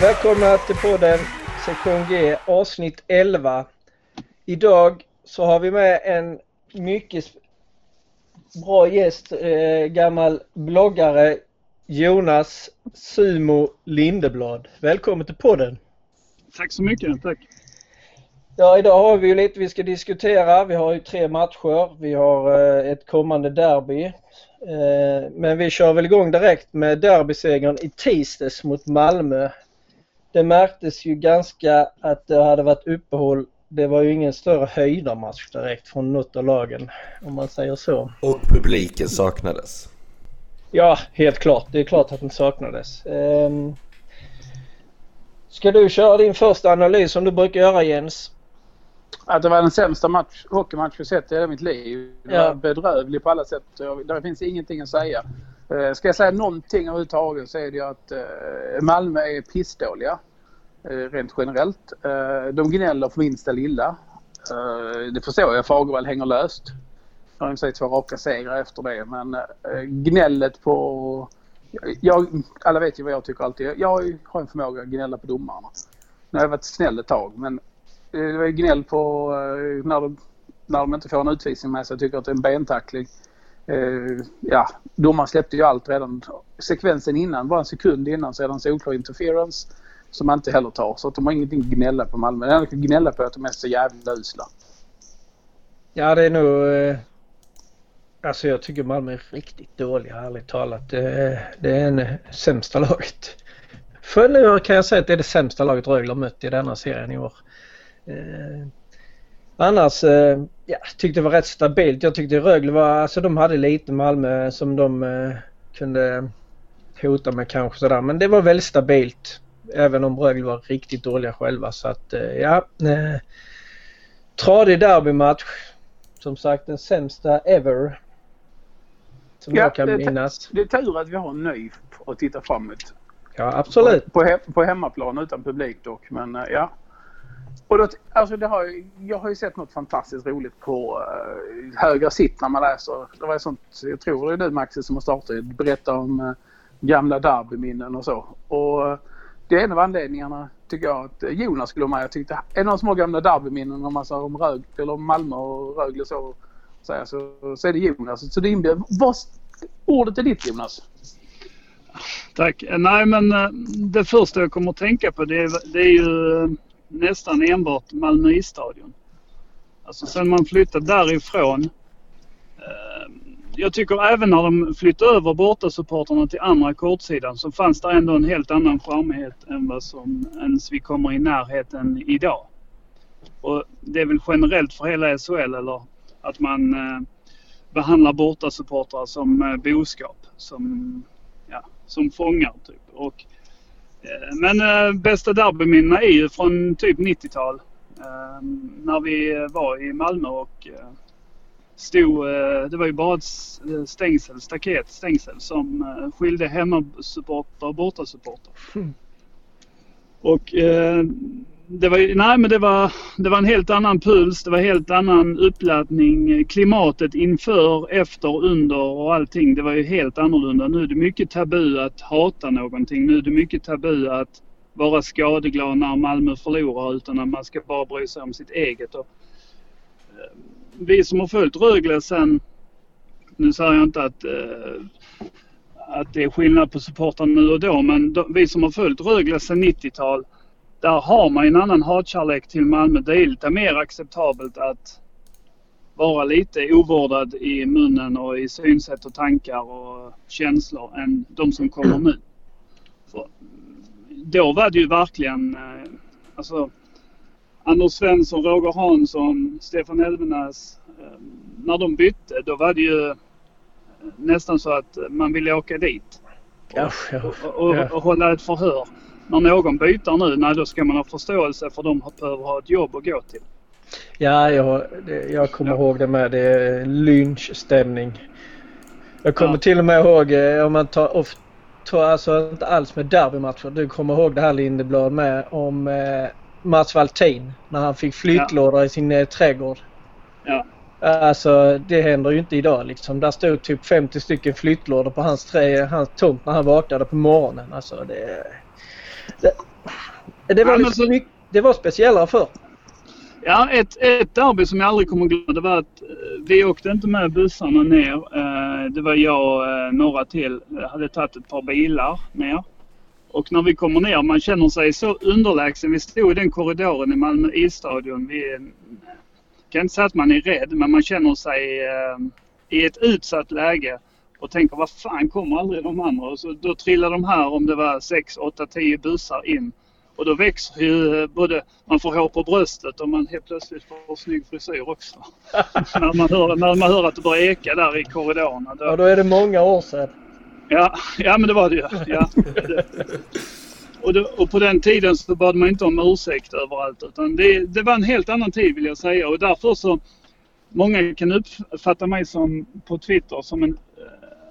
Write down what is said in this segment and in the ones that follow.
Välkomna till podden sektion G avsnitt 11. Idag så har vi med en mycket bra gäst, eh, gammal bloggare Jonas Sumo Lindeblad. Välkommen till podden! Tack så mycket, tack! Ja, idag har vi ju lite vi ska diskutera. Vi har ju tre matcher. Vi har eh, ett kommande derby. Eh, men vi kör väl igång direkt med derbysegern i tisdags mot Malmö. Det märktes ju ganska att det hade varit uppehåll. Det var ju ingen större höjdarmatch direkt från något av lagen om man säger så. Och publiken saknades. Ja, helt klart. Det är klart att den saknades. Um, ska du köra din första analys som du brukar göra Jens? Att det var den sämsta match, hockeymatch jag sett i hela mitt liv. Det var ja. bedrövlig på alla sätt. Det finns ingenting att säga. Eh, ska jag säga någonting överhuvudtaget så är det ju att eh, Malmö är pissdåliga. Eh, rent generellt. De gnäller för minsta lilla. Det förstår jag. Fagervall hänger löst. Nu har i sig två raka segrar efter det men gnället på... Jag, alla vet ju vad jag tycker alltid. Jag har en förmåga att gnälla på domarna. Nu har jag varit snäll ett tag men det var gnäll på när, de, när de inte får en utvisning med sig. Jag tycker att det är en bentackling eh, ja, domaren släppte ju allt redan. Sekvensen innan, bara en sekund innan, så är det en solklar interference som man inte heller tar. Så att de har ingenting att gnälla på Malmö. Det enda de kan gnälla på är att de är så jävla usla. Ja, det är nog eh, Alltså jag tycker Malmö är riktigt dåliga, ärligt talat. Det, det är en eh, sämsta laget. För nu kan jag säga att det är det sämsta laget Rögle har mött i denna serien i år. Eh, annars, eh, ja, tyckte det var rätt stabilt. Jag tyckte Rögle var, alltså de hade lite Malmö som de eh, kunde hota med kanske sådär. Men det var väldigt stabilt. Även om Rögle var riktigt dåliga själva så att eh, ja. Eh, tradig derbymatch. Som sagt den sämsta ever som ja, jag kan det, minnas. Det är tur att vi har en ny att titta framåt. Ja, absolut. På, på, på hemmaplan utan publik dock, men uh, ja. Och då, alltså det har, jag har ju sett något fantastiskt roligt på eh, uh, högra sitt när man läser. Det var sånt, jag tror det är du Maxi som har startat berätta om uh, gamla derbyminnen och så. Och uh, det är en av anledningarna tycker jag att Jonas skulle vara med. Jag tyckte, är det några små gamla derbyminnen om, alltså, om, Rög, eller om Malmö och Rögle så så, så, så är det Jonas. Så det inbjöd... vad, ordet är ditt Jonas. Tack. Nej men det första jag kommer att tänka på det är, det är ju nästan enbart Malmö isstadion. Alltså sen man flyttade därifrån. Eh, jag tycker även när de flyttade över bortasupportrarna till andra kortsidan så fanns det ändå en helt annan charmighet än vad som ens vi kommer i närheten idag. Och det är väl generellt för hela SHL eller att man eh, behandlar bortasupportrar som eh, boskap. Som, ja, som fångar typ. Och, men eh, bästa derbyminnena är ju från typ 90-tal. Eh, när vi var i Malmö och eh, stod, eh, det var ju bara ett eh, stängsel, staket, stängsel som eh, skilde hemmasupportrar och bortasupportrar. Mm. Och det var, nej men det var, det var en helt annan puls, det var en helt annan uppladdning. Klimatet inför, efter, under och allting. Det var ju helt annorlunda. Nu är det mycket tabu att hata någonting. Nu är det mycket tabu att vara skadeglad när Malmö förlorar utan att man ska bara bry sig om sitt eget. Och, eh, vi som har följt Rögle sen, nu säger jag inte att eh, att det är skillnad på supportrarna nu och då men de, vi som har följt Rögle sen 90-tal där har man en annan hatkärlek till Malmö. Det är lite mer acceptabelt att vara lite ovårdad i munnen och i synsätt och tankar och känslor än de som kommer nu. För då var det ju verkligen eh, alltså Anders Svensson, Roger Hansson, Stefan Elvenäs. Eh, när de bytte då var det ju nästan så att man ville åka dit. Och, och, och, och hålla ett förhör när någon byter nu, nej då ska man ha förståelse för de behöver ha ett jobb att gå till. Ja, jag, jag kommer ja. ihåg det med. Det är lynchstämning. Jag kommer ja. till och med ihåg eh, om man tar, of, tar alltså inte alls med derbymatcher. Du kommer ihåg det här Lindeblad med om eh, Mats Valtin när han fick flyttlådor ja. i sin eh, trädgård. Ja. Alltså det händer ju inte idag liksom. Där stod typ 50 stycken flyttlådor på hans, trä, hans tomt när han vaknade på morgonen. Alltså det Det var, liksom så... det var speciellare för. Ja, ett, ett derby som jag aldrig kommer glömma det var att vi åkte inte med bussarna ner. Det var jag och några till. Jag hade tagit ett par bilar ner. Och när vi kommer ner, man känner sig så underlägsen. Vi stod i den korridoren i Malmö isstadion. Vi kan inte säga att man är rädd, men man känner sig eh, i ett utsatt läge och tänker vad fan kommer aldrig de andra? Och så, då trillar de här, om det var 6, 8, 10 bussar in. Och då växer ju eh, både, man får hår på bröstet och man helt plötsligt får snygg frisyr också. när, man hör, när man hör att det börjar eka där i korridorerna. Då... Ja, då är det många år sedan. Ja, ja men det var det ju. Ja. Och, det, och, på den tiden så bad man inte om ursäkt överallt utan det, det, var en helt annan tid vill jag säga och därför så Många kan uppfatta mig som på Twitter som en,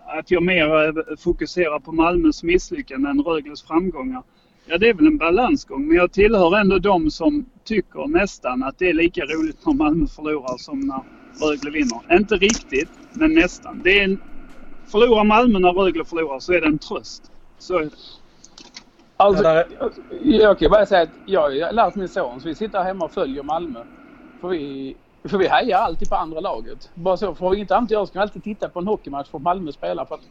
att jag mer eh, fokuserar på Malmös misslyckande än Rögles framgångar. Ja, det är väl en balansgång men jag tillhör ändå de som tycker nästan att det är lika roligt när Malmö förlorar som när Rögle vinner. Inte riktigt, men nästan. Det är en, Förlorar Malmö när Rögle förlorar så är det en tröst. Så är det. Alltså, jag kan bara säga att jag har lärt min son så vi sitter hemma och följer Malmö. För vi, för vi hejar alltid på andra laget. Bara så, får vi inte annat göra så kan vi alltid titta på en hockeymatch för Malmö spelar för att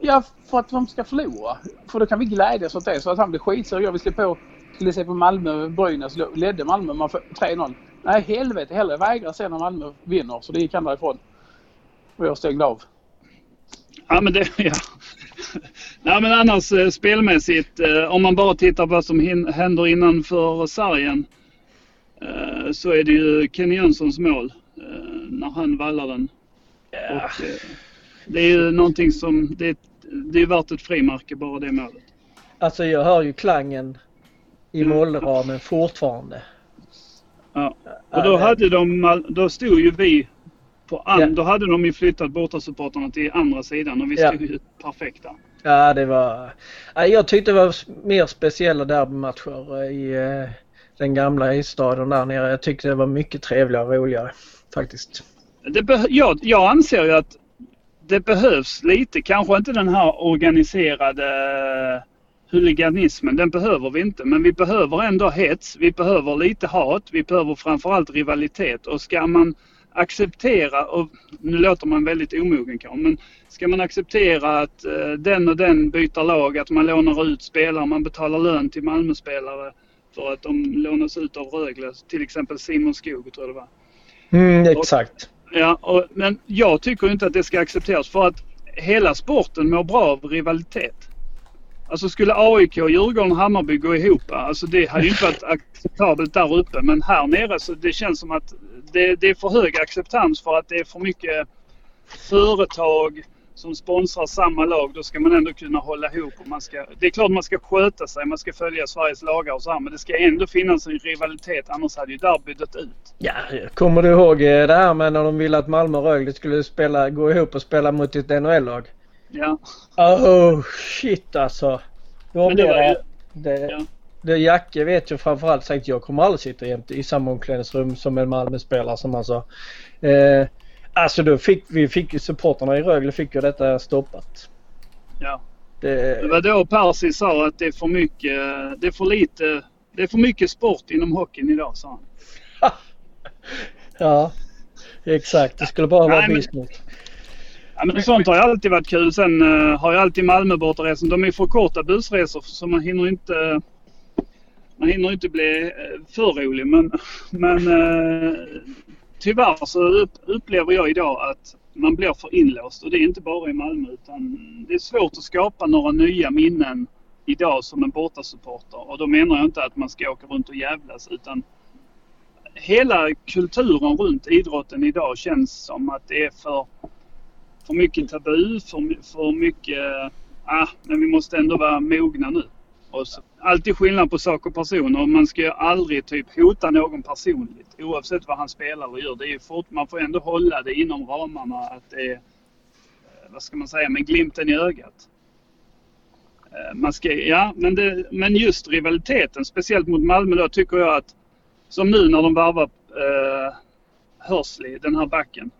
Ja, för att de ska förlora. För då kan vi glädjas åt det. Så att han blir skitsur. Jag vill se på, skulle se på Malmö, Brynäs ledde Malmö med 3-0. Nej, helvete heller. Jag vägrar se när Malmö vinner. Så det gick han därifrån. Och jag stängde av. Ja, men det, ja. Nej, men annars eh, spelmässigt, eh, om man bara tittar på vad som händer innanför sargen så är det ju Kenny Jönssons mål när han vallar den. Ja. Och, det är ju någonting som, det, det är värt ett frimärke bara det målet. Alltså jag hör ju klangen i målramen fortfarande. Ja, och då hade de, då stod ju vi på an, ja. Då hade de ju flyttat bortasupportrarna till andra sidan och vi stod ju perfekta. Ja, det var... Jag tyckte det var mer speciella derbymatcher i eh, den gamla isstadion där nere. Jag tyckte det var mycket trevligare och roligare faktiskt. Det jag, jag anser ju att det behövs lite, kanske inte den här organiserade huliganismen, den behöver vi inte. Men vi behöver ändå hets, vi behöver lite hat, vi behöver framförallt rivalitet. Och ska man acceptera, och nu låter man väldigt omogen kanske, men ska man acceptera att eh, den och den byter lag, att man lånar ut spelare, man betalar lön till Malmöspelare för att de lånas ut av Rögle, till exempel Simon Skog tror jag det var. Mm, exakt. Och, ja, och, men jag tycker inte att det ska accepteras för att hela sporten mår bra av rivalitet. Alltså skulle AIK, Djurgården och Hammarby gå ihop, alltså det hade ju inte varit acceptabelt där uppe. Men här nere så det känns som att det, det är för hög acceptans för att det är för mycket företag som sponsrar samma lag. Då ska man ändå kunna hålla ihop. Och man ska, det är klart man ska sköta sig, man ska följa Sveriges lagar och så här, Men det ska ändå finnas en rivalitet annars hade ju derbyt dött ut. Ja, kommer du ihåg eh, det här med när de ville att Malmö och Rögle skulle spela, gå ihop och spela mot ett NHL-lag? Ja. Oh shit alltså. Då Men det, var ju, det, ja. det Jacke vet ju framförallt sagt jag kommer aldrig sitta jämte i samma omklädningsrum som en Malmö-spelare som han sa. Eh, alltså då fick vi fick supporterna i Rögle fick ju detta stoppat. Ja. Det, det var då Percy sa att det är för mycket, det är för lite, det är för mycket sport inom hockeyn idag sa han. ja, exakt. Det skulle bara vara business. Ja, men sånt har ju alltid varit kul. Sen uh, har ju alltid Malmö-bortaresan. De är för korta busresor så man hinner inte man hinner inte bli uh, för rolig. Men, men uh, tyvärr så upplever jag idag att man blir för inlåst. Och det är inte bara i Malmö utan det är svårt att skapa några nya minnen idag som en bortasupporter. Och då menar jag inte att man ska åka runt och jävlas utan hela kulturen runt idrotten idag känns som att det är för för mycket tabu, för, för mycket... Ah, men vi måste ändå vara mogna nu. Och så, alltid skillnad på sak och person och man ska ju aldrig typ hota någon personligt oavsett vad han spelar och gör. Det är fort, man får ändå hålla det inom ramarna att det är, eh, vad ska man säga, med glimten i ögat. Eh, man ska, ja, men, det, men just rivaliteten, speciellt mot Malmö då, tycker jag att som nu när de varvar eh, Hörsley, den här backen.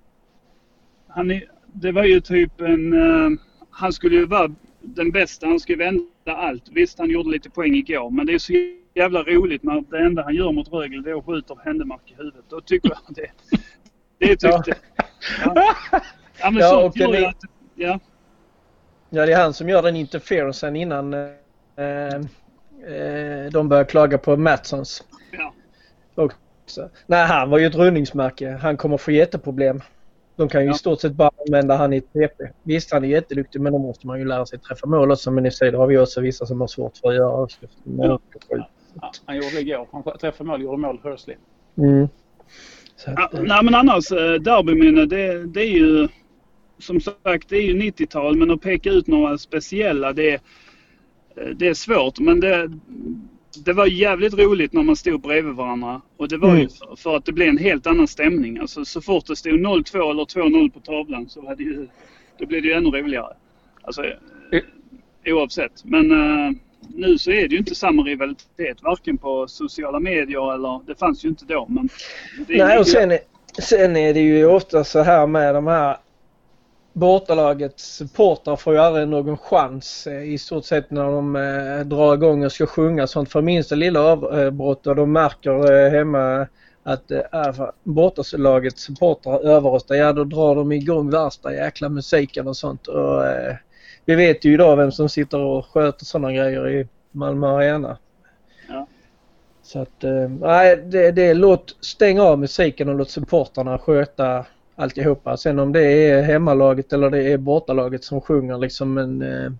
Han är, det var ju typ en... Eh, han skulle ju vara den bästa. Han skulle vända allt. Visst, han gjorde lite poäng igår, men det är så jävla roligt när det enda han gör mot Rögle det är att skjuta Händemark i huvudet. Då tycker jag det. Det tyckte ja. ja. men Ja, sånt och gör det- att... Ja. Ja, det är han som gör den interferencen innan eh, eh, de börjar klaga på Matssons. Ja. också. Nej, han var ju ett rundningsmärke. Han kommer få jätteproblem. De kan ju Ja. i stort sett bara använda han i TP. Visst, han är jätteduktig men då måste man ju lära sig träffa mål också. Men i sig, det har vi också vissa som har svårt för att göra. också. Ja. Ja, han gjorde det igår. Han träffade mål, gjorde mål, Hursley. Mm. Så Ja, att, eh, nej men annars, eh, derbyminne det, det är ju som sagt det är ju 90-tal men att peka ut några speciella det, eh, det är svårt. Men det, det var jävligt roligt när man stod bredvid varandra. Och det var ju Mm. för, för att det blev en helt annan stämning. Alltså så fort det stod 0-2 eller 2-0 på tavlan så var det ju, då blev det ju ännu roligare. Alltså eh, oavsett. Men eh, nu så är det ju inte samma rivalitet varken på sociala medier eller det fanns ju inte då. Men Nej, ju- och sen, är- sen är det ju ofta så här med de här bortalagets supportrar får ju aldrig någon chans eh, i stort sett när de eh, drar igång och ska sjunga sånt. För minsta lilla avbrott och de märker eh, hemma att eh, äh, bortalagets supportrar överröstar, ja då drar de igång värsta jäkla musiken och sånt. Och, eh, vi vet ju idag vem som sitter och sköter sådana grejer i Malmö Arena. Ja. Så att, nej, det, det är låt stänga av musiken och låt supportrarna sköta alltihopa. Sen om det är hemmalaget eller det är bortalaget som sjunger liksom men eh,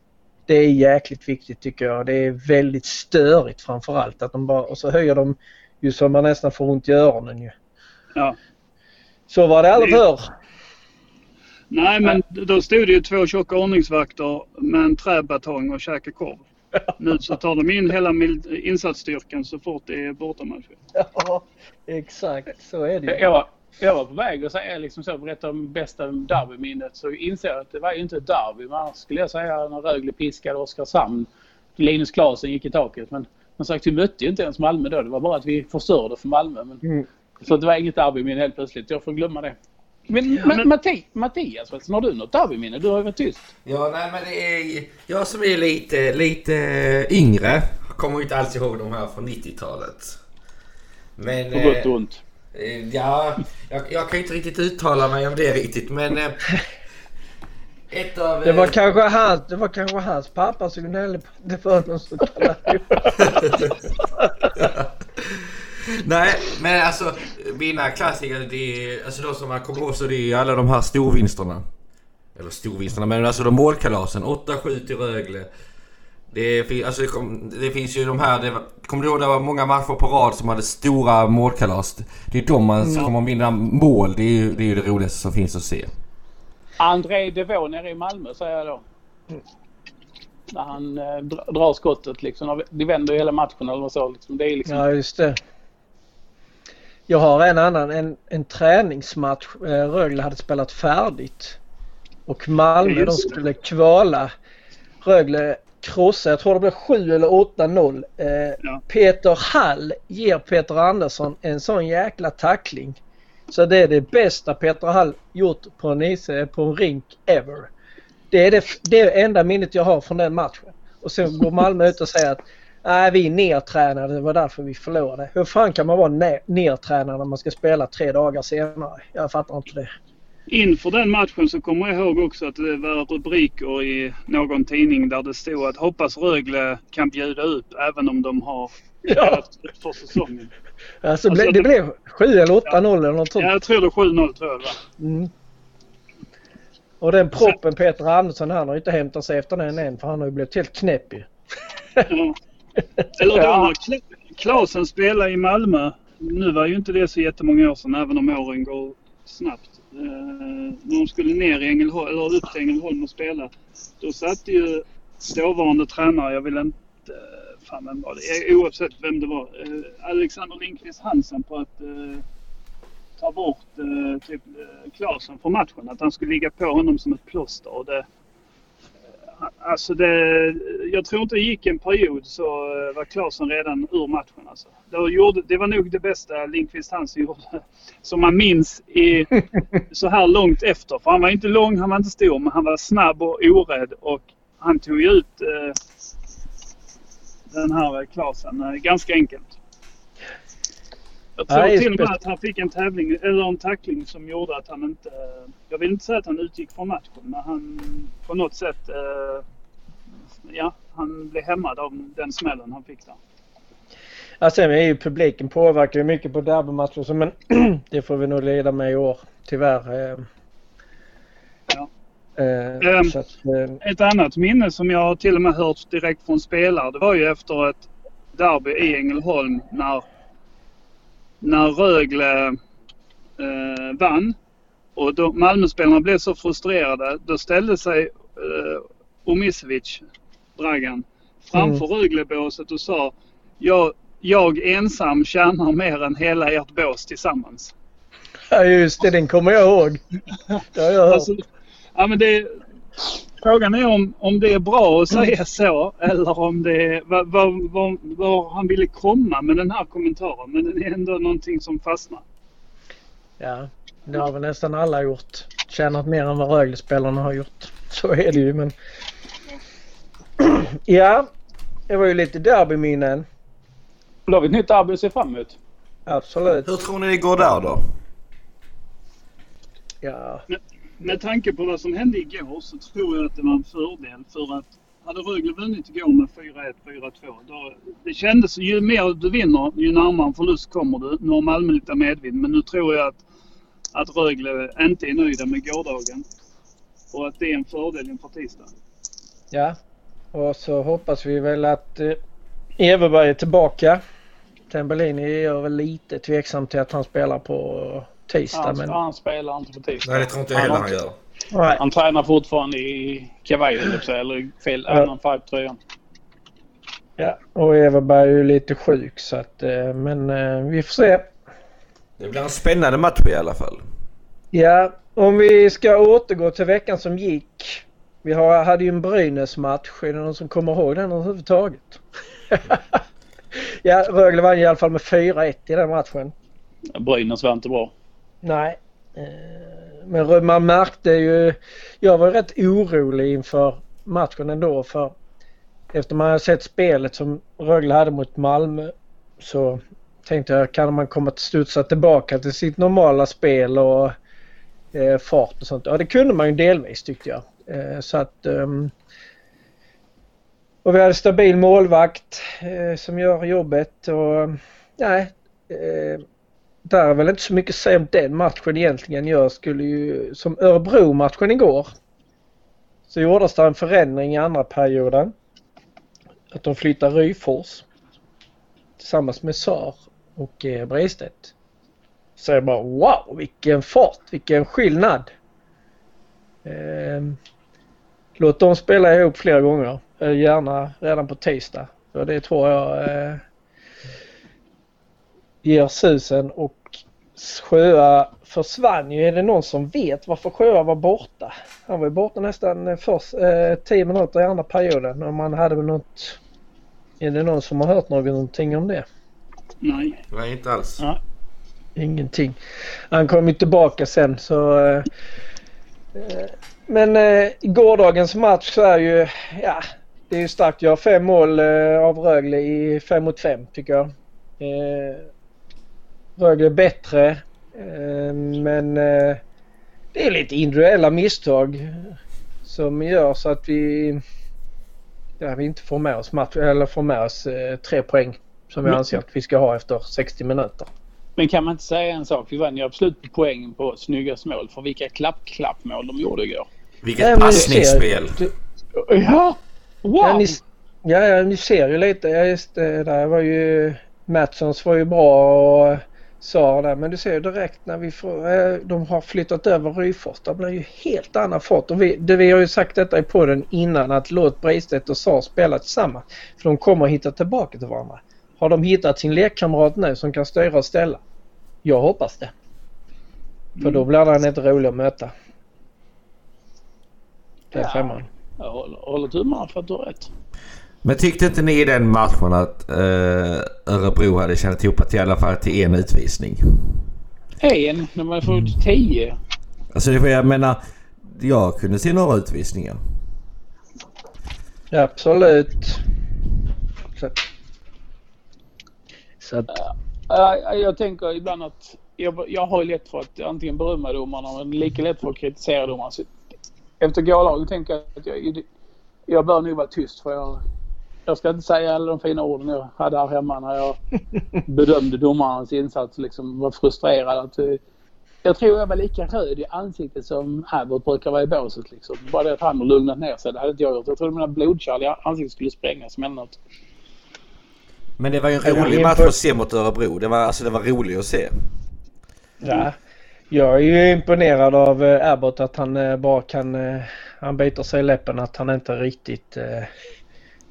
det är jäkligt viktigt tycker jag. Det är väldigt störigt framförallt att de bara, och så höjer de ju så man nästan får ont i öronen ju. Ja. Så var det aldrig förr. Nej, men då stod det ju två tjocka ordningsvakter med en träbatong och käkade korv. Nu så tar de in hela insatsstyrkan så fort det är bortamatcher. Ja, exakt så är det ju. Var, jag var på väg att säga liksom så, berätta om bästa derbyminnet så inser jag att det var ju inte ett derby. Annars skulle jag säga när Rögle piskade Oskarshamn. Linus Klasen gick i taket. Men som sagt, vi mötte ju inte ens Malmö då. Det var bara att vi förstörde för Malmö. Men, Mm. Så det var inget derbyminne helt plötsligt. Jag får glömma det. Men, Ja, men... Matti, Mattias, förresten, har du något derbyminne? Du har ju varit tyst. Ja, nej men det är jag som är lite, lite yngre. Kommer inte alls ihåg de här från 90-talet. Men... På gott och eh, ont. Eh, Ja, jag, jag kan inte riktigt uttala mig om det riktigt men... eh, Ett av... Det var, eh, kanske hans, det var kanske hans pappa som gnällde på det var någon så kallad. Nej, men alltså mina klassiker, det är, alltså de som man kommer ihåg så det är alla de här storvinsterna. Eller storvinsterna, men alltså de målkalasen. 8-7 till Rögle. Det, alltså det, kom, det finns ju de här, det kommer du ihåg det var många matcher på rad som hade stora målkalas. Det är de man kommer att vinna mål. Det är ju det, är ju det roligaste som finns att se. André Devaux nere i Malmö säger jag då. När han eh, dra- drar skottet liksom. De vänder ju hela matchen eller så. Liksom. Det är liksom... Ja, just det. Jag har en annan, en, en träningsmatch. Eh, Rögle hade spelat färdigt. Och Malmö de det. skulle kvala. Rögle krossade, jag tror det blev 7 eller 8-0. Eh, Ja. Peter Hall ger Peter Andersson en sån jäkla tackling. Så det är det bästa Peter Hall gjort på en, is, på en rink ever. Det är det, det är enda minnet jag har från den matchen. Och sen går Malmö ut och säger att nej, vi är nertränade, det var därför vi förlorade. Hur fan kan man vara ner, nertränad när man ska spela tre dagar senare? Jag fattar inte det. Inför den matchen så kommer jag ihåg också att det var rubriker i någon tidning där det stod att hoppas Rögle kan bjuda ut även om de har Ja. för säsongen. Alltså, Alltså, det- blev 7 eller 8-0 eller något sånt. Ja, jag tror det är 7-0 tror jag det. Mm. Och den proppen Peter Andersson han har inte hämtat sig efter den än för han har ju blivit helt knäpp ju. Ja. Eller då Ja. när Kla- Klasen spelade i Malmö. Nu var ju inte det så jättemånga år sedan även om åren går snabbt. När de skulle ner i Ängelholm, eller upp till Ängelholm och spela. Då satt ju dåvarande tränare, jag vill inte... Eh, fan vem var det? Eh, oavsett vem det var. Alexander Lindqvist Hansen på att eh, ta bort eh, typ Klasen från matchen. Att han skulle ligga på honom som ett plåster. Och det, Alltså det, jag tror inte det gick en period så eh, var Klasen redan ur matchen. Alltså. Det, gjorde, det var nog det bästa Lindqvist Hansen gjorde som man minns i, så här långt efter. För han var inte lång, han var inte stor, men han var snabb och orädd och han tog ju ut... Eh, den här eh, Claesson eh, ganska enkelt. Jag tror Nej, till och med att han fick en tävling, eller en tackling som gjorde att han inte... Jag vill inte säga att han utgick från matchen, men han på något sätt... eh, Ja, han blev hämmad av den smällen han fick där. Ja, sen är ju publiken påverkar ju mycket på derbymatcher men det får vi nog leda med i år tyvärr. eh. Ja. Eh, Ehm. att, eh, Ett annat minne som jag till och med hört direkt från spelare, det var ju efter ett derby i Ängelholm när, när Rögle eh, vann. Och då Malmöspelarna blev så frustrerade. Då ställde sig eh, Omisevic, Dragan, framför Röglebåset och sa jag, jag ensam tjänar mer än hela ert bås tillsammans. ja just det, den kommer jag ihåg. Det har jag hört. Alltså, ja, men det, frågan är om, om det är bra att säga så eller om det är vad, vad, vad, vad han ville komma med den här kommentaren. Men det är ändå någonting som fastnar. Ja, det har väl nästan alla gjort. Tjänat mer än vad Rögle-spelarna har gjort. Så är det ju men... Ja, det var ju lite derbyminnen. Då har vi ett nytt derby att se fram emot. Absolut. Hur tror ni det går där då? Ja, med tanke på vad som hände igår så tror jag att det var en fördel för att hade Rögle vunnit igår med 4-1, 4-2 då det kändes ju mer du vinner ju närmare en förlust kommer du. Nu har Malmö lite medvind men nu tror jag att, att Rögle inte är nöjda med gårdagen. Och att det är en fördel inför tisdag. ja. Och så hoppas vi väl att eh, Everberg är tillbaka. Tambellini är jag väl lite tveksam till att han spelar på tisdag. Han, Men... han spelar inte på tisdag. Nej, det tror inte jag heller han gör. Nej. Han tränar fortfarande i kavaj, eller i fel Ja. annan färg på tröjan. Ja, och Everberg är ju lite sjuk så att, eh, men eh, vi får se. Det blir en spännande match i alla fall. Ja, om vi ska återgå till veckan som gick. Vi har, hade ju en Brynäs-match. Är det någon som kommer ihåg den överhuvudtaget? ja, Rögle vann i alla fall med 4-1 i den matchen. Brynäs var inte bra. Nej. Eh, men man märkte ju... Jag var rätt orolig inför matchen ändå för efter man hade sett spelet som Rögle hade mot Malmö så tänkte jag kan man komma att studsa tillbaka till sitt normala spel och eh, fart och sånt. Ja det kunde man ju delvis tyckte jag. Eh, så att... ehm, och vi hade stabil målvakt eh, som gör jobbet och nej. Eh, där är väl inte så mycket att säga om den matchen egentligen. Jag skulle ju, som Örebro-matchen igår, så gjordes det en förändring i andra perioden. Att de flyttar Ryfors tillsammans med Sör och eh, Breistedt. Så jag bara wow vilken fart, vilken skillnad. Eh, låt dem spela ihop flera gånger. Eh, gärna redan på tisdag. För det tror jag eh, ger susen och Sjöa försvann ju. Är det någon som vet varför Sjöa var borta? Han var ju borta nästan först eh, 10 minuter i andra perioden. Om man hade väl något... Är det någon som har hört någonting om det? Nej. Nej, inte alls. Ja. Ingenting. Han kom ju tillbaka sen så... Eh, eh, men eh, gårdagens match så är ju... Ja, det är ju starkt. Jag har fem mål eh, av Rögle i fem mot fem tycker jag. Eh, Rögle bättre. Eh, men eh, det är lite individuella misstag som gör så att vi, ja, vi inte får med oss, match, eller får med oss eh, tre poäng som vi anser att vi ska ha efter 60 minuter. Men kan man inte säga en sak? Vi vann ju absolut på poängen på snygga mål. För vilka klapp-klapp-mål de gjorde igår. Vilket Ja, passningsspel. du- Ja! Wow! Ja, ni, ja, ja, ni ser ju lite. Ja, just det. Där var ju Matssons var ju bra och sa där. Men du ser ju direkt när vi får, eh, de har flyttat över Ryfors. Det blir ju helt annan fart. Och vi, det, vi har ju sagt detta i podden innan att låt Breistedt och Sar spela tillsammans. För de kommer att hitta tillbaka till varandra. Har de hittat sin lekkamrat nu som kan styra och ställa? Jag hoppas det. För då blir den inte rolig att möta. Den Ja. femman. Jag håller, håller tummarna för att du har rätt. Men tyckte inte ni i den matchen att eh, Örebro hade tjänat ihop till i alla fall till en utvisning? En, de har fått tio. Alltså jag menar, jag kunde se några utvisningar. Ja, absolut. Så Så att, Ja, jag tänker ibland att jag, jag har ju lätt för att antingen berömma domarna men lika lätt för att kritisera domarna. Så efter gårdagen tänker jag att jag, jag bör nog vara tyst för jag, jag ska inte säga alla de fina orden jag hade här hemma när jag bedömde domarnas insats. Liksom var frustrerad. Att, eh, jag tror jag var lika röd i ansiktet som Abbott brukar vara i båset. Liksom. Bara det att han har lugnat ner sig. Det hade inte jag gjort. Jag trodde mina blodkärl i ansiktet skulle sprängas. Men det var ju en rolig match att se mot Örebro. Det var, alltså, det var roligt att se. ja. Jag är ju imponerad av eh, Abbott att han eh, bara kan... Han biter sig i läppen att han inte riktigt eh,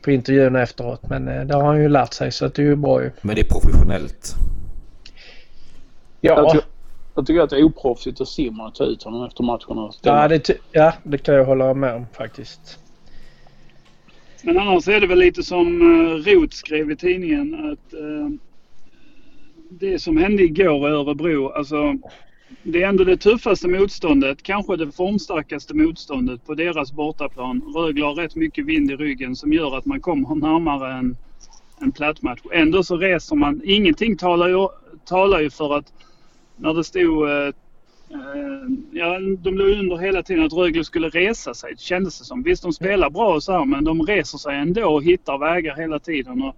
på intervjun efteråt. Men eh, det har han ju lärt sig så att det är ju bra ju. Men det är professionellt. Jag, Ja, ty- jag tycker att det är oproffsigt av Simon att ta ut honom efter matcherna. ja, det, ty- ja, det kan jag hålla med om faktiskt. Men annars är det väl lite som uh, Roth skrev i tidningen att eh, det som hände igår i Örebro, alltså det är ändå det tuffaste motståndet, kanske det formstarkaste motståndet på deras bortaplan. Rögle har rätt mycket vind i ryggen som gör att man kommer närmare en, en plattmatch. Ändå så reser man. Ingenting talar ju, talar ju för att när det stod eh, Eh, ja, de låg under hela tiden att Rögle skulle resa sig, kändes det som. Visst, de spelar bra och så här, men de reser sig ändå och hittar vägar hela tiden. Och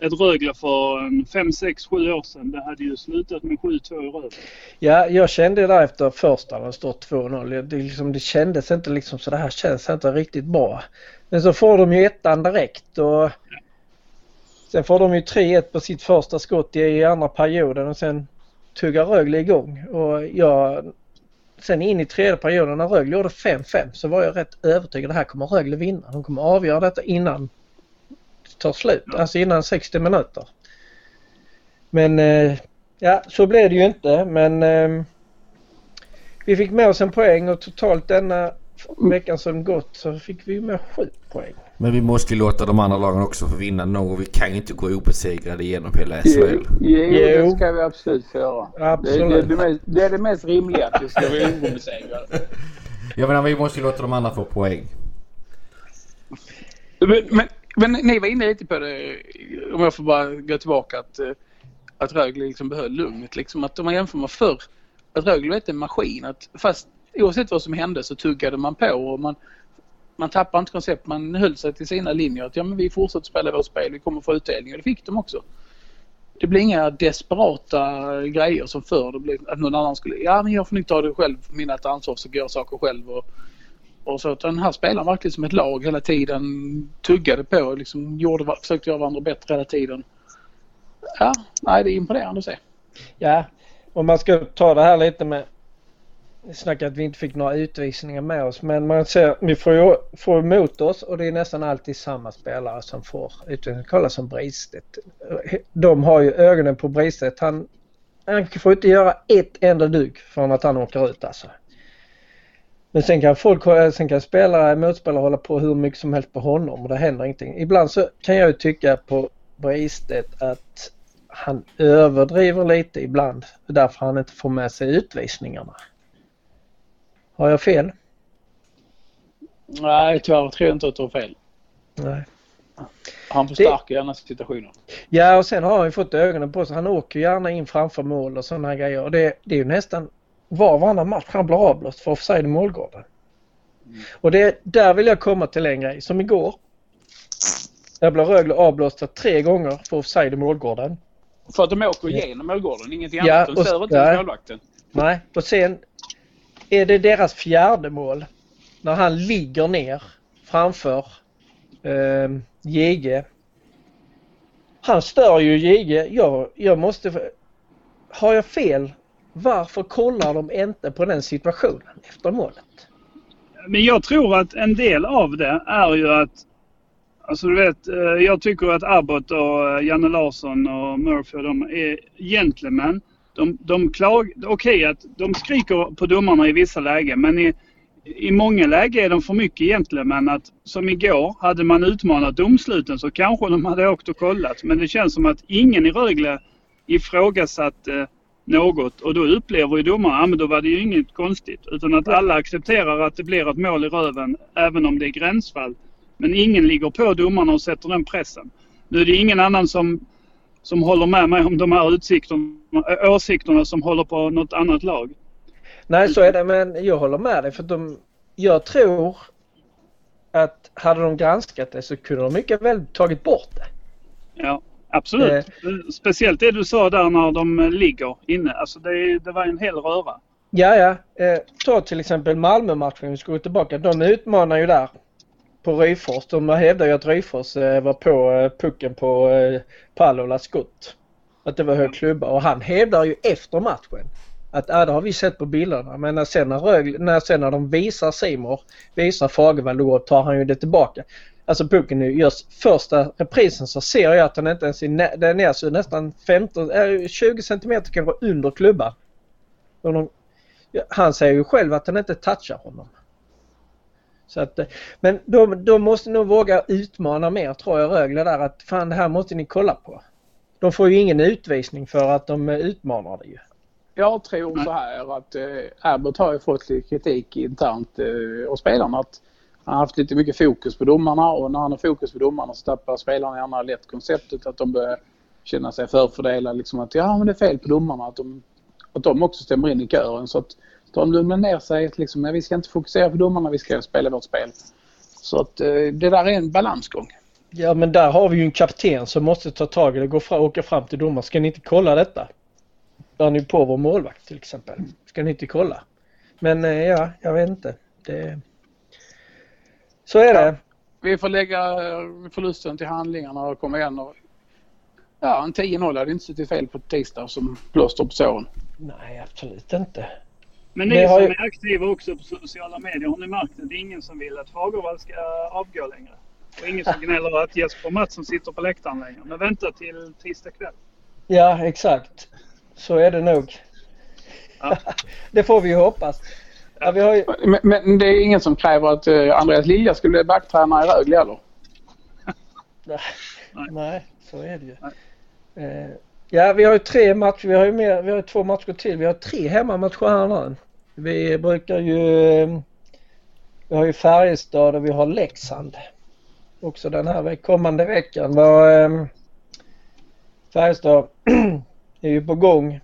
ett Rögle för 5, 6, 7 år sedan, det hade ju slutat med 7-2 i Rögle. Ja, jag kände där efter första när det stod 2-0. Det, liksom, det kändes inte liksom så det här känns inte riktigt bra. Men så får de ju ettan direkt och sen får de ju 3-1 på sitt första skott i, i andra perioden och sen tuggar Rögle igång. Och jag, sen in i tredje perioden när Rögle gjorde 5-5 så var jag rätt övertygad att här kommer Rögle vinna. De kommer avgöra detta innan tar slut, alltså innan 60 minuter. Men eh, ja, så blev det ju inte men eh, vi fick med oss en poäng och totalt denna veckan som gått så fick vi med sju poäng. Men vi måste ju låta de andra lagen också få vinna någon. Vi kan ju inte gå obesegrade genom hela SHL. Jo, jo, det ska vi absolut. Det, Absolut. det, är det, mest, det är det mest rimliga att vi ska vara obesegrade. Jag menar vi måste ju låta de andra få poäng. Men, men, men ni var inne lite på det, om jag får bara gå tillbaka, att, eh, att Rögle liksom behöll lugnet. Liksom att om man jämför med förr, att Rögle var inte en maskin. Att fast oavsett vad som hände så tuggade man på och man, man tappade inte koncept. Man höll sig till sina linjer. Att ja, men vi fortsätter spela vårt spel, vi kommer få utdelning. Och det fick de också. Det blir inga desperata grejer som förr. Det blir att någon annan skulle, ja men jag får nog ta det själv, mina ansvar så går jag saker själv. Och, och så Utan den här spelaren verkligen som ett lag hela tiden tuggade på och liksom gjorde, försökte göra varandra bättre hela tiden. Ja, nej det är imponerande att se. Ja, om man ska ta det här lite med snacka att vi inte fick några utvisningar med oss men man ser, vi får ju får emot oss och det är nästan alltid samma spelare som får utvisning. Kolla som Bristedt. De har ju ögonen på Bristedt. Han, han får inte göra ett enda dugg från att han åker ut alltså. Men sen kan folk, sen kan spelare, motspelare hålla på hur mycket som helst på honom och det händer ingenting. Ibland så kan jag ju tycka på Bristedt att han överdriver lite ibland. Därför han inte får med sig utvisningarna. Har jag fel? Nej tyvärr tror jag inte att du har fel. Nej. Han förstärker gärna situationer. Ja och sen har han ju fått ögonen på sig. Han åker gärna in framför mål och sådana här grejer. Och det, det är ju nästan var och varannan match han blir avblåst för offside i målgården. Och det, där vill jag komma till en grej. Som igår. Där blev Rögle avblåsta tre gånger för offside i målgården. För att de åker igenom målgården, ingenting Ja, annat. De stör inte ens målvakten. Nej, och sen är det deras fjärde mål. När han ligger ner framför eh, JG. Han stör ju JG. Jag, jag måste... Har jag fel? Varför kollar de inte på den situationen efter målet? Men jag tror att en del av det är ju att Alltså du vet, eh, jag tycker att Abbott och eh, Janne Larsson och Murphy och de är gentlemän. De, de klag... Okej att de skriker på domarna i vissa lägen men i, i många lägen är de för mycket gentlemän att som igår, hade man utmanat domsluten så kanske de hade åkt och kollat. Men det känns som att ingen i Rögle ifrågasatte något och då upplever ju domarna, ja men då var det ju inget konstigt. Utan att alla accepterar att det blir ett mål i röven även om det är gränsfall. Men ingen ligger på domarna och sätter den pressen. Nu är det ingen annan som som håller med mig om de här utsikterna, åsikterna som håller på något annat lag. Nej, så är det. Men jag håller med dig för de, jag tror att hade de granskat det så kunde de mycket väl tagit bort det. Ja, absolut. Eh. Speciellt det du sa där när de ligger inne. Alltså det, det var en hel röra. Ja, ja. Eh, ta till exempel Malmö-matchen, vi gå tillbaka. De utmanar ju där på Ryfors. De hävdar ju att Ryfors eh, var på eh, pucken på eh, Pallolas skott. Att det var hög klubba och han hävdar ju efter matchen att ja, det har vi sett på bilderna men när sen när, Rögle, när, sen när de visar Simor, visar Fagervall då tar han ju det tillbaka. Alltså pucken görs första reprisen så ser jag att den inte ens är, den är så nästan 15, 20 cm kanske under klubban. Han säger ju själv att den inte touchar honom. Så att, eh, men de, de måste nog våga utmana mer tror jag Rögle där att fan det här måste ni kolla på. De får ju ingen utvisning för att de eh, utmanar det ju. Jag tror så här att eh, Abbott har ju fått lite kritik internt eh, och spelarna att han har haft lite mycket fokus på domarna och när han har fokus på domarna så tappar spelarna gärna lätt konceptet att de börjar känna sig förfördelade. Liksom att ja men det är fel på domarna. Att de, att de också stämmer in i kören. Så att de lugnar ner sig. Liksom, vi ska inte fokusera på domarna, vi ska spela vårt spel. Så att eh, det där är en balansgång. Ja men där har vi ju en kapten som måste ta tag i det, gå fram, åka fram till domaren. Ska ni inte kolla detta? Danny på vår målvakt till exempel. Ska ni inte kolla? Men eh, ja, jag vet inte. Det... Så är det. vi får lägga förlusten till handlingarna och komma igen och Ja, en 10-0 hade inte suttit fel på tisdag som plåster på såren. Nej, absolut inte. Men ni som ju... är aktiva också på sociala medier, har ni märkt att det är ingen som vill att Fagervall ska avgå längre? Och ingen som gnäller att Jesper Mattsson sitter på läktaren längre. Men vänta till tisdag kväll. Ja, exakt. Så är det nog. Ja. det får vi ju hoppas. Ja, ju... men, men, det är ingen som kräver att uh, Andreas Lilja skulle bli backtränare i Rögle eller? Nej. Nej, så är det ju. Uh, Ja, vi har ju tre matcher. Vi har ju mer, vi har två matcher till. Vi har tre hemmamatcher här nu. Vi brukar ju... Vi har ju Färjestad och vi har Leksand. Också den här kommande veckan. Var, eh, Färjestad är ju på gång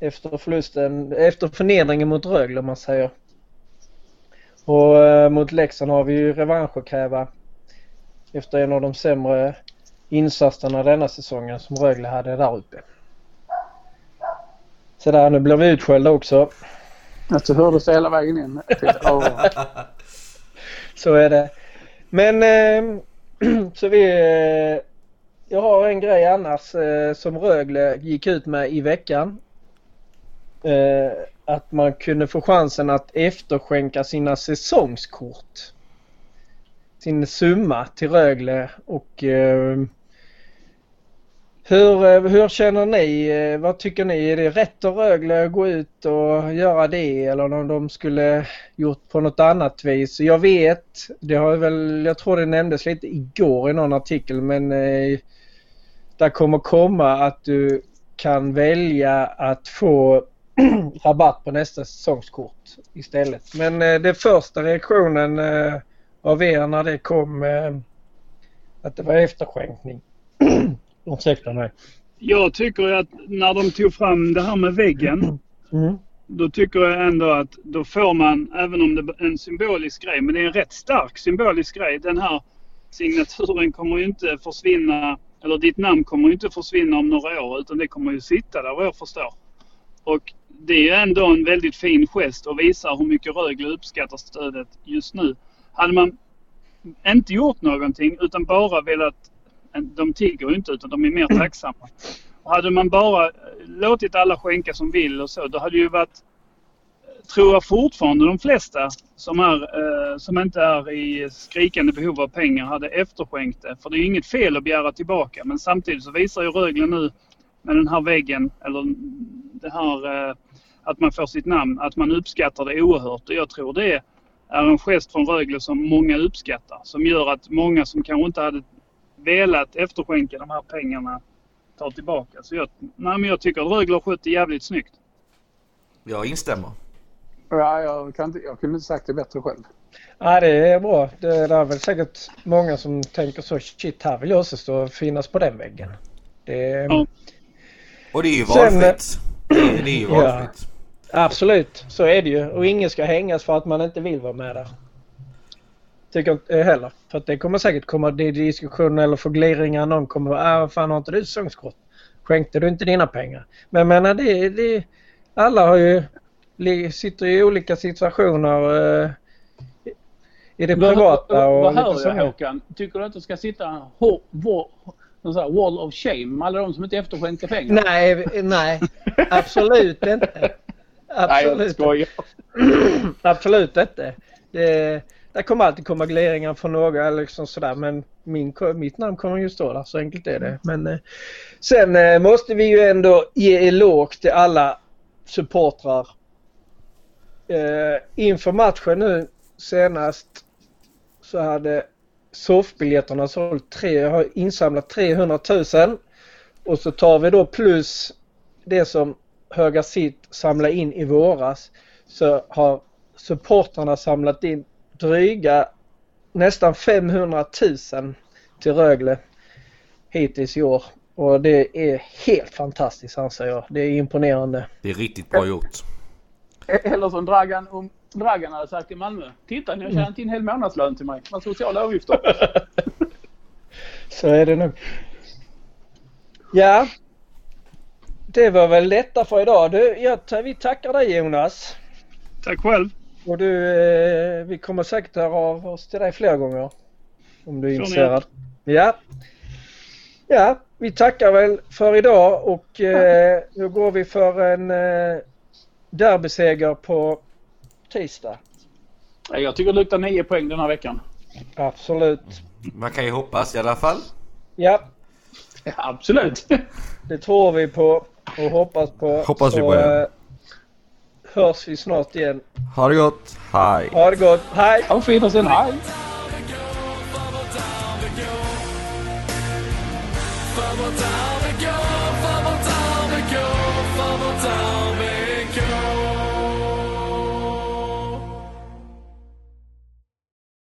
efter förlusten, efter förnedringen mot Rögle om man säger. Och eh, mot Leksand har vi ju revansch att kräva efter en av de sämre insatserna denna säsongen som Rögle hade där uppe. Så där, nu blir vi utskällda också. Alltså hördes hela vägen in. så är det. Men eh, så vi... Eh, jag har en grej annars eh, som Rögle gick ut med i veckan. Eh, att man kunde få chansen att efterskänka sina säsongskort. Sin summa till Rögle och eh, hur, eh, hur känner ni? Eh, vad tycker ni? Är det rätt av Rögle att gå ut och göra det eller om de skulle gjort på något annat vis? Jag vet, det har väl, jag tror det nämndes lite igår i någon artikel men eh, där kommer komma att du kan välja att få rabatt på nästa säsongskort istället. Men eh, det första reaktionen eh, av er när det kom eh, att det var efterskänkning Ursäkta mig. Jag tycker att när de tog fram det här med väggen. Mm. Då tycker jag ändå att då får man, även om det är en symbolisk grej, men det är en rätt stark symbolisk grej. Den här signaturen kommer ju inte försvinna, eller ditt namn kommer ju inte försvinna om några år utan det kommer ju sitta där vad jag förstår. Och det är ändå en väldigt fin gest och visar hur mycket Rögle uppskattar stödet just nu. Hade man inte gjort någonting utan bara velat de tigger inte utan de är mer tacksamma. Och hade man bara eh, låtit alla skänka som vill och så, då hade ju varit, eh, tror jag fortfarande de flesta som, är, eh, som inte är i skrikande behov av pengar hade efterskänkt det. För det är ju inget fel att begära tillbaka men samtidigt så visar ju Rögle nu med den här väggen eller det här eh, att man får sitt namn, att man uppskattar det oerhört. Och jag tror det är en gest från Rögle som många uppskattar. Som gör att många som kanske inte hade velat efterskänka de här pengarna tar tillbaka. Så jag, nej, men jag tycker att Rögle har skött det jävligt snyggt. Jag instämmer. Ja, jag, kan inte, jag kunde inte sagt det bättre själv. Ja, det är bra. Det är väl säkert många som tänker så. Shit, här vill jag också stå och finnas på den väggen. Det, Ja. Och det är ju Sen- valfritt. Det är, det är ju Ja. Absolut, så är det ju. Och ingen ska hängas för att man inte vill vara med där. Tycker inte heller. För att det kommer säkert komma diskussioner eller förgliringar. Någon kommer att äh, fan har inte du säsongskort? Skänkte du inte dina pengar? Men jag menar det, det alla har ju, sitter i olika situationer eh, i det privata och Vad hör jag. Håkan? Tycker du att det ska sitta en wall of shame? Alla de som inte efterskänkte pengar? Nej, nej. Absolut inte. Nej, jag Absolut. Absolut inte. Det, det kommer alltid komma glideringar från några liksom sådär men min, mitt namn kommer ju stå där. Så enkelt är det. Men eh, sen eh, måste vi ju ändå ge eloge till alla supportrar. Eh, inför matchen nu senast så hade soffbiljetterna sålt tre, har insamlat 300 000 och så tar vi då plus det som Höga Sitt samlade in i våras så har supportrarna samlat in dryga nästan 500 000 till Rögle hittills i år. Och det är helt fantastiskt anser jag. Det är imponerande. Det är riktigt bra gjort. Eller som Dragan, om Dragan hade sagt i Malmö. Titta, ni har tjänat in en hel månadslön till mig. Med sociala avgifter. Så är det nog. Ja. Det var väl detta för idag. Du, jag, vi tackar dig Jonas. Tack själv. Och du, eh, vi kommer säkert höra av oss till dig fler gånger. Om du är intresserad. Ja. Ja, vi tackar väl för idag och eh, nu går vi för en eh, derbyseger på tisdag. Jag tycker det luktar nio poäng den här veckan. Absolut. Man kan ju hoppas i alla fall. Ja, Ja, absolut. det tror vi på och hoppas på. Hoppas vi Så, på, ja. eh, hörs vi snart igen. Ha det gott. Hej. Ha det gott. Hej! Auf Wiedersehen. Hej!